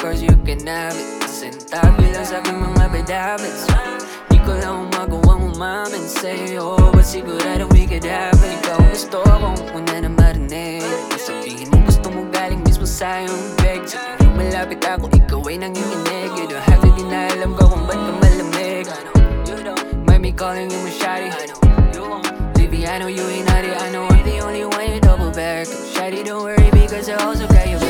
course you can have it. Sentabi lang sa aking mga bad habits Di ko lang magawang umamin sa'yo But sigurado we could have it Ikaw gusto kong una na marinig Sabihin mo gusto mo galing mismo sa beg Sa tuwing malapit ako, ikaw ay nanginginig You don't have to deny, alam ko kung ba't ka malamig Might be calling you my Baby, I know you ain't naughty. I know I'm the only one you double back. Shawty, don't worry because I also got your back.